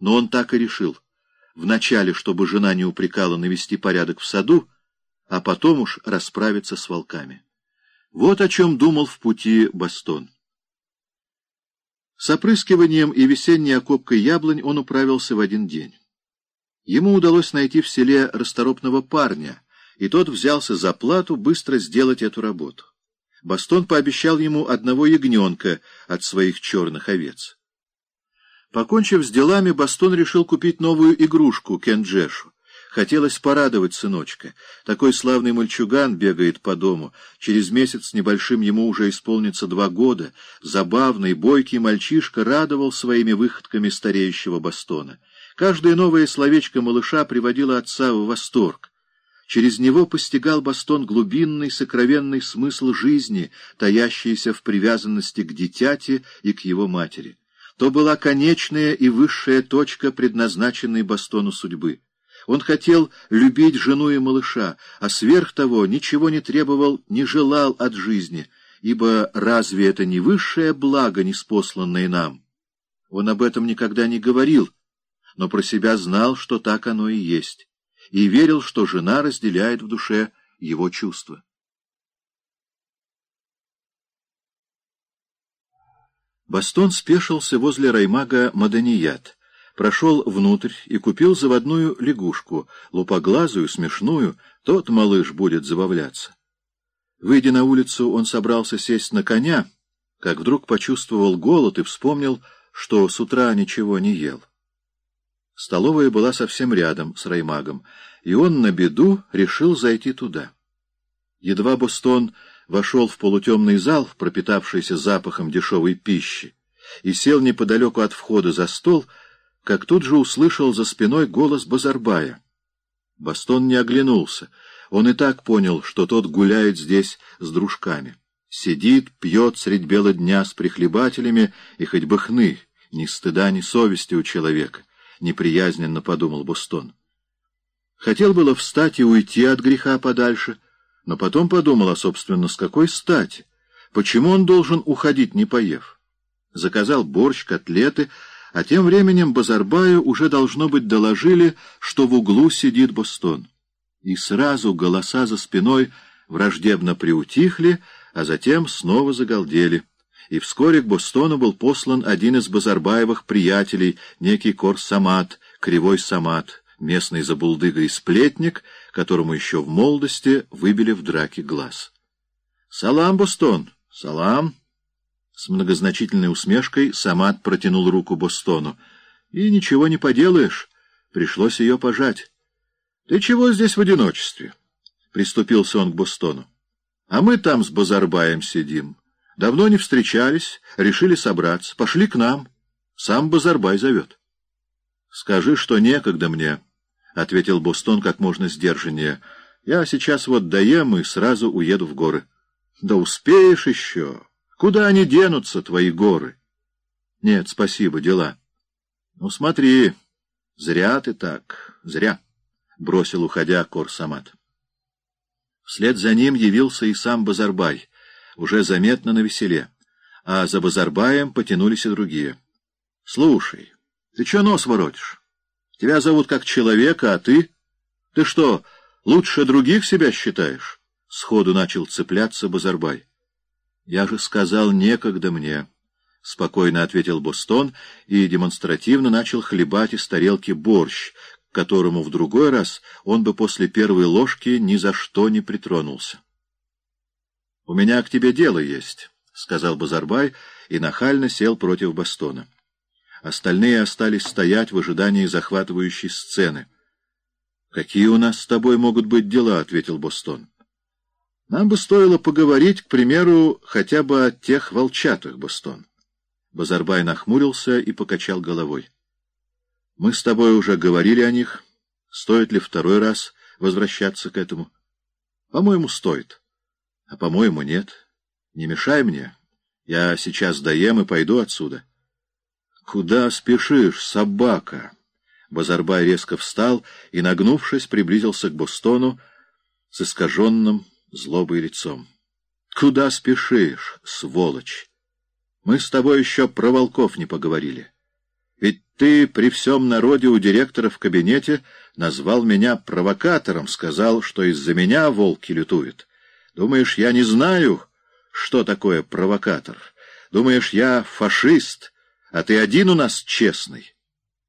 Но он так и решил. Вначале, чтобы жена не упрекала навести порядок в саду, а потом уж расправиться с волками. Вот о чем думал в пути Бастон. С опрыскиванием и весенней окопкой яблонь он управился в один день. Ему удалось найти в селе расторопного парня, и тот взялся за плату быстро сделать эту работу. Бастон пообещал ему одного ягненка от своих черных овец. Покончив с делами, Бастон решил купить новую игрушку Кенджешу. Хотелось порадовать сыночка. Такой славный мальчуган бегает по дому. Через месяц небольшим ему уже исполнится два года. Забавный, бойкий мальчишка радовал своими выходками стареющего Бастона. Каждое новое словечко малыша приводило отца в восторг. Через него постигал Бастон глубинный, сокровенный смысл жизни, таящийся в привязанности к дитяти и к его матери. То была конечная и высшая точка предназначенной Бастону судьбы. Он хотел любить жену и малыша, а сверх того ничего не требовал, не желал от жизни, ибо разве это не высшее благо, неспосланное нам? Он об этом никогда не говорил, но про себя знал, что так оно и есть и верил, что жена разделяет в душе его чувства. Бастон спешился возле раймага Маданият, прошел внутрь и купил заводную лягушку, лупоглазую, смешную, тот малыш будет забавляться. Выйдя на улицу, он собрался сесть на коня, как вдруг почувствовал голод и вспомнил, что с утра ничего не ел. Столовая была совсем рядом с Раймагом, и он на беду решил зайти туда. Едва Бостон вошел в полутемный зал, пропитавшийся запахом дешевой пищи, и сел неподалеку от входа за стол, как тут же услышал за спиной голос Базарбая. Бастон не оглянулся. Он и так понял, что тот гуляет здесь с дружками. Сидит, пьет средь бела дня с прихлебателями, и хоть бы хны, ни стыда, ни совести у человека. — неприязненно подумал Бостон. Хотел было встать и уйти от греха подальше, но потом подумал, а, собственно, с какой стати? Почему он должен уходить, не поев? Заказал борщ, котлеты, а тем временем Базарбаю уже, должно быть, доложили, что в углу сидит Бостон. И сразу голоса за спиной враждебно приутихли, а затем снова загалдели и вскоре к Бостону был послан один из Базарбаевых приятелей, некий Кор Самат, Кривой Самат, местный забулдыга и сплетник, которому еще в молодости выбили в драке глаз. «Салам, Бостон! Салам!» С многозначительной усмешкой Самат протянул руку Бостону. «И ничего не поделаешь, пришлось ее пожать. Ты чего здесь в одиночестве?» Приступился он к Бостону. «А мы там с Базарбаем сидим». Давно не встречались, решили собраться. Пошли к нам. Сам Базарбай зовет. — Скажи, что некогда мне, — ответил Бостон как можно сдержаннее. — Я сейчас вот доем и сразу уеду в горы. — Да успеешь еще. Куда они денутся, твои горы? — Нет, спасибо, дела. — Ну, смотри, зря ты так, зря, — бросил, уходя, Корсамат. Вслед за ним явился и сам Базарбай — уже заметно навеселе, а за Базарбаем потянулись и другие. — Слушай, ты чё нос воротишь? Тебя зовут как человека, а ты? Ты что, лучше других себя считаешь? Сходу начал цепляться Базарбай. — Я же сказал, некогда мне, — спокойно ответил Бостон и демонстративно начал хлебать из тарелки борщ, к которому в другой раз он бы после первой ложки ни за что не притронулся. — У меня к тебе дело есть, — сказал Базарбай и нахально сел против Бастона. Остальные остались стоять в ожидании захватывающей сцены. — Какие у нас с тобой могут быть дела? — ответил Бостон. — Нам бы стоило поговорить, к примеру, хотя бы о тех волчатых, Бостон. Базарбай нахмурился и покачал головой. — Мы с тобой уже говорили о них. Стоит ли второй раз возвращаться к этому? — По-моему, стоит. — а, по-моему, нет. Не мешай мне. Я сейчас доем и пойду отсюда. Куда спешишь, собака? Базарбай резко встал и, нагнувшись, приблизился к Бостону с искаженным злобой лицом. Куда спешишь, сволочь? Мы с тобой еще про волков не поговорили. Ведь Ты при всем народе у директора в кабинете назвал меня провокатором, сказал, что из-за меня волки лютуют. Думаешь, я не знаю, что такое провокатор? Думаешь, я фашист, а ты один у нас честный?»